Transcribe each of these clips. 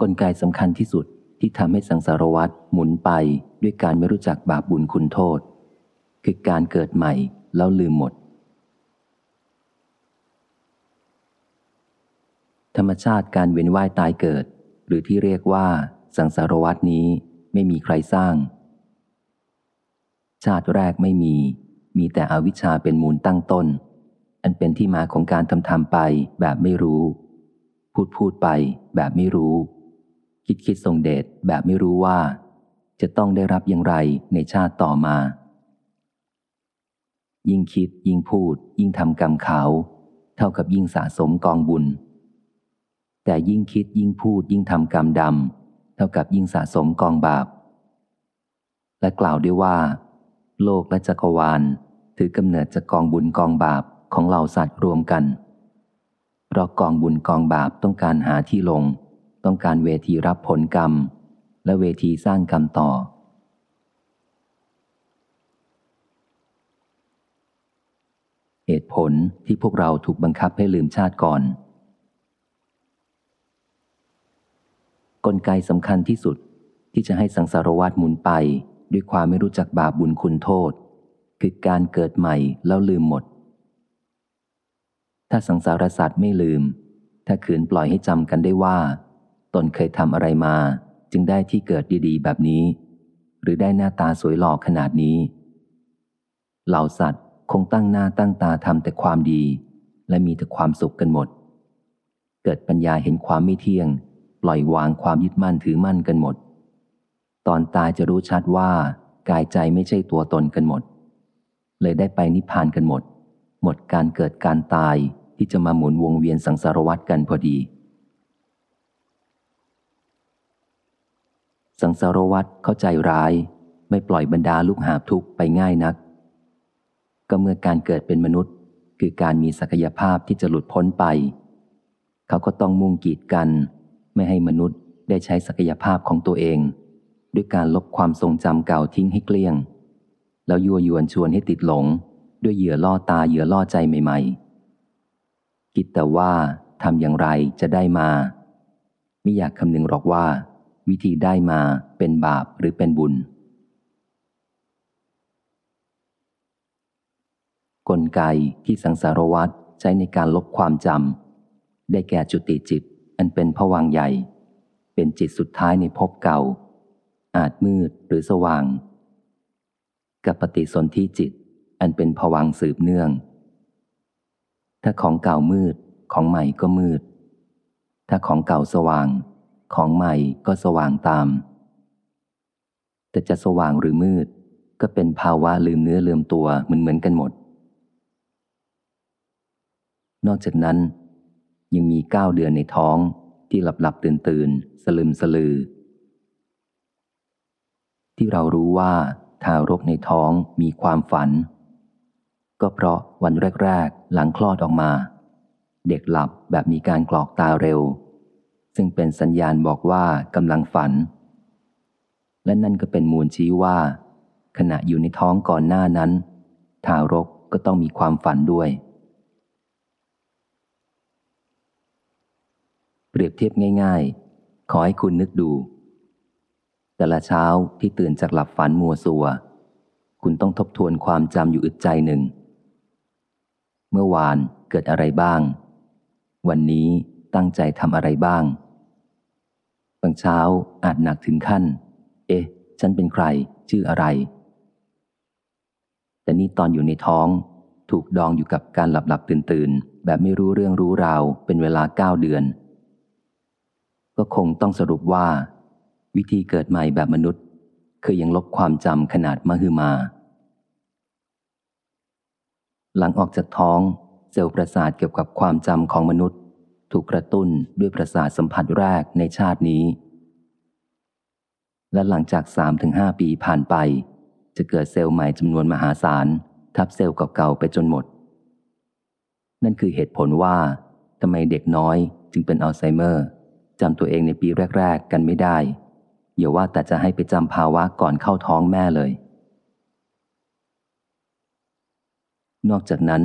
กลไกสำคัญที่สุดที่ทำให้สังสารวัตรหมุนไปด้วยการไม่รู้จักบาปบุญคุณโทษ คือการเกิดใหม่แล้วลืมหมด ธรรมชาติการเวียนว่ายตายเกิด หรือที่เรียกว่าสังสารวัตนี้ไม่มีใครสร้าง ชาติแรกไม่มี มีแต่อวิชชาเป็นมูลตั้งต้น อันเป็นที่มาของการทำทำไปแบบไม่รู้ พูดพูดไปแบบไม่รู้ คิดคิดทรงเดชแบบไม่รู้ว่า จะต้องได้รับอย่างไรในชาติต่อมา ยิ่งคิดยิ่งพูด ยิ่งทำกรรมขาว เท่ากับยิ่งสะสมกองบุญ แต่ยิ่งคิดยิ่งพูดยิ่งทำกรรมดำเท่ากับยิ่งสะสมกองบาป และกล่าวด้วยว่า โลกและจักรวาลถือกำเนิดจากกองบุญกองบาปของเหล่าสัตว์รวมกัน เพราะกองบุญกองบาปต้องการหาที่ลง ต้องการเวทีรับผลกรรม และเวทีสร้างกรรมต่อ เหตุผลที่พวกเราถูกบังคับให้ลืมชาติก่อน กลไกสำคัญที่สุดที่จะให้สังสารวัตรหมุนไปด้วยความไม่รู้จักบาปบุญคุณโทษ คือการเกิดใหม่แล้วลืมหมด ถ้าสังสารสัตว์ไม่ลืม ถ้าขืนปล่อยให้จำกันได้ว่า ตนเคยทำอะไรมา จึงได้ที่เกิดดีๆ แบบนี้ หรือได้หน้าตาสวยหล่อขนาดนี้ เหล่าสัตว์คงตั้งหน้าตั้งตาทำแต่ความดี และมีแต่ความสุขกันหมด เกิดปัญญาเห็นความไม่เที่ยง ปล่อยวางความยึดมั่นถือมั่นกันหมด ตอนตายจะรู้ชัดว่ากายใจไม่ใช่ตัวตนกันหมด เลยได้ไปนิพพานกันหมด หมดการเกิดการตายที่จะมาหมุนวงเวียนสังสารวัตกันพอดี สังสารวัตรเข้าใจร้าย ไม่ปล่อยบรรดาลูกหาบทุกไปง่ายนัก ก็เมื่อการเกิดเป็นมนุษย์ คือการมีศักยภาพที่จะหลุดพ้นไป เขาก็ต้องมุ่งกีดกัน ไม่ให้มนุษย์ได้ใช้ศักยภาพของตัวเอง ด้วยการลบความทรงจำเก่าทิ้งให้เกลี้ยง แล้วยั่วยวนชวนให้ติดหลง ด้วยเหยื่อล่อตาเหยื่อล่อใจใหม่ ๆ คิดแต่ว่าทำอย่างไรจะได้มา ไม่อยากคำนึงหรอกว่า วิธีได้มาเป็นบาปหรือเป็นบุญ กลไกที่สังสารวัตรใช้ในการลบความจำได้แก่จุติจิต อันเป็นผวังใหญ่ เป็นจิตสุดท้ายในภพเก่า อาจมืดหรือสว่าง กับปฏิสนธิจิต อันเป็นผวังสืบเนื่อง ถ้าของเก่ามืดของใหม่ก็มืด ถ้าของเก่าสว่าง ของใหม่ก็สว่างตาม แต่จะสว่างหรือมืด ก็เป็นภาวะลืมเนื้อลืมตัวเหมือนเหมือนกันหมด นอกจากนั้น ยังมีเก้าเดือนในท้องที่หลับหลับตื่นตื่นสลึมสลือ ที่เรารู้ว่าทารกในท้องมีความฝัน ก็เพราะวันแรก ๆ หลังคลอดออกมา เด็กหลับแบบมีการกรอกตาเร็ว ซึ่งเป็นสัญญาณบอกว่ากำลังฝัน และนั่นก็เป็นมูลชี้ว่า ขณะอยู่ในท้องก่อนหน้านั้น ทารกก็ต้องมีความฝันด้วย เปรียบเทียบง่ายๆ ขอให้คุณนึกดู แต่ละเช้าที่ตื่นจากหลับฝันมัวสัว คุณต้องทบทวนความจำอยู่อึดใจหนึ่ง เมื่อวานเกิดอะไรบ้าง วันนี้ ตั้งใจทำอะไรบ้าง บางเช้าอาจหนักถึงขั้น เอ๊ะ ฉันเป็นใคร ชื่ออะไร แต่นี่ตอนอยู่ในท้อง ถูกดองอยู่กับการหลับหลับตื่นตื่นแบบไม่รู้เรื่องรู้ราวเป็นเวลาเก้าเดือน ก็คงต้องสรุปว่า วิธีเกิดใหม่แบบมนุษย์ คือยังลบความจำขนาดมหึมา หลังออกจากท้องเซลล์ประสาทเกี่ยวกับความจำของมนุษย์ ถูกกระตุ้นด้วยประสาทสัมผัสแรกในชาตินี้ และหลังจากสามถึงห้าปีผ่านไป จะเกิดเซลล์ใหม่จำนวนมหาศาล ทับเซลล์เก่าๆไปจนหมด นั่นคือเหตุผลว่าทำไมเด็กน้อยจึงเป็นอัลไซเมอร์จำตัวเองในปีแรก ๆ กันไม่ได้ อย่าว่าแต่จะให้ไปจำภาวะก่อนเข้าท้องแม่เลย นอกจากนั้น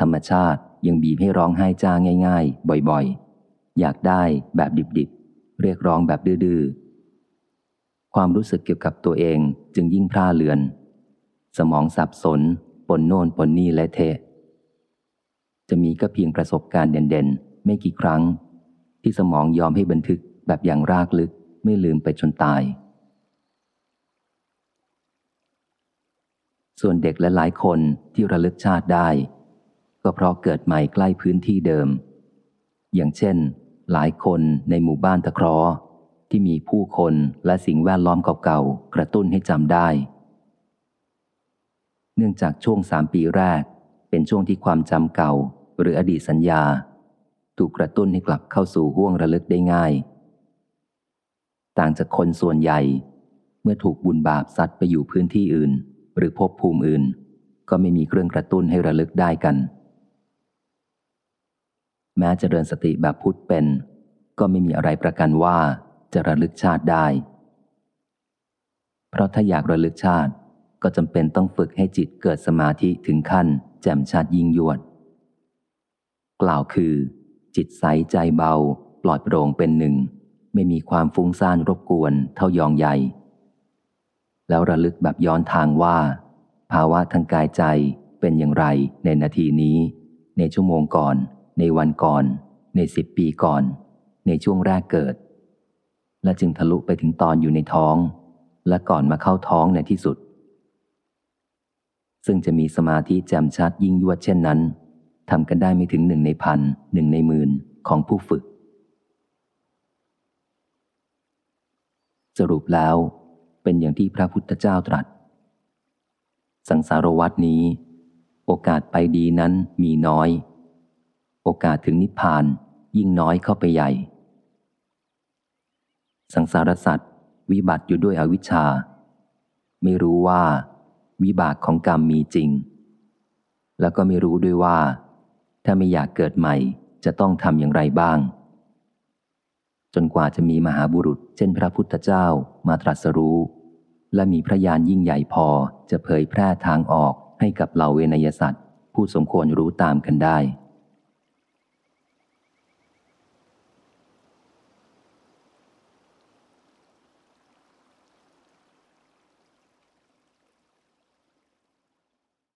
ธรรมชาติ ยังบีบให้ร้องไห้จ้าง่าย ๆ บ่อยๆ อยากได้แบบดิบๆ เรียกร้องแบบดื้อๆ ความรู้สึกเกี่ยวกับตัวเองจึงยิ่งพร่าเลือน สมองสับสน ปนโน่นปนนี่และเทะจะมีก็เพียงประสบการณ์เด่นๆ ไม่กี่ครั้ง ที่สมองยอมให้บันทึกแบบอย่างรากลึกไม่ลืมไปจนตาย ส่วนเด็กและหลายคนที่ระลึกชาติได้ ก็เพราะเกิดใหม่ใกล้พื้นที่เดิม อย่างเช่น หลายคนในหมู่บ้านตะคราะห์ที่มีผู้คนและสิ่งแวดล้อมเก่าๆ กระตุ้นให้จำได้ เนื่องจากช่วงสามปีแรก เป็นช่วงที่ความจำเก่า หรืออดีตสัญญา ถูกกระตุ้นให้กลับเข้าสู่ห่วงระลึกได้ง่าย ต่างจากคนส่วนใหญ่ เมื่อถูกบุญบาปซัดไปอยู่พื้นที่อื่น หรือพบภูมิอื่น ก็ไม่มีเครื่องกระตุ้นให้ระลึกได้กัน แม้จเจริญสติแบบพุทธเป็น ก็ไม่มีอะไรประกันว่าจะระลึกชาติได้ เพราะถ้าอยากระลึกชาติก็จำเป็นต้องฝึกให้จิตเกิดสมาธิถึงขั้น แจ่มชัดยิ่งยวด กล่าวคือ จิตใสใจเบา ปลอดโปร่งเป็นหนึ่ง ไม่มีความฟุ้งซ่านรบกวนเท่ายองใหญ่ แล้วระลึกแบบย้อนทางว่า ภาวะทางกายใจเป็นอย่างไรในนาทีนี้ ในชั่วโมงก่อน ในวันก่อน ในสิบปีก่อน ในช่วงแรกเกิด และจึงทะลุไปถึงตอนอยู่ในท้อง และก่อนมาเข้าท้องในที่สุด ซึ่งจะมีสมาธิแจ่มชัดยิ่งยวดเช่นนั้นทำกันได้ไม่ถึงหนึ่งในพันหนึ่งในหมื่นของผู้ฝึก สรุปแล้วเป็นอย่างที่พระพุทธเจ้าตรัส สังสารวัตนี้ โอกาสไปดีนั้นมีน้อย โอกาสถึงนิพพานยิ่งน้อยเข้าไปใหญ่ สังสารสัตว์วิบัติอยู่ด้วยอวิชชา ไม่รู้ว่า วิบากของกรรมมีจริง แล้วก็ไม่รู้ด้วยว่า ถ้าไม่อยากเกิดใหม่จะต้องทำอย่างไรบ้าง จนกว่าจะมีมหาบุรุษ เช่นพระพุทธเจ้ามาตรัสรู้ และมีพระญาณยิ่งใหญ่พอจะเผยแพร่ทางออกให้กับเหล่าเวนยสัตว์ ผู้สมควรรู้ตามกันได้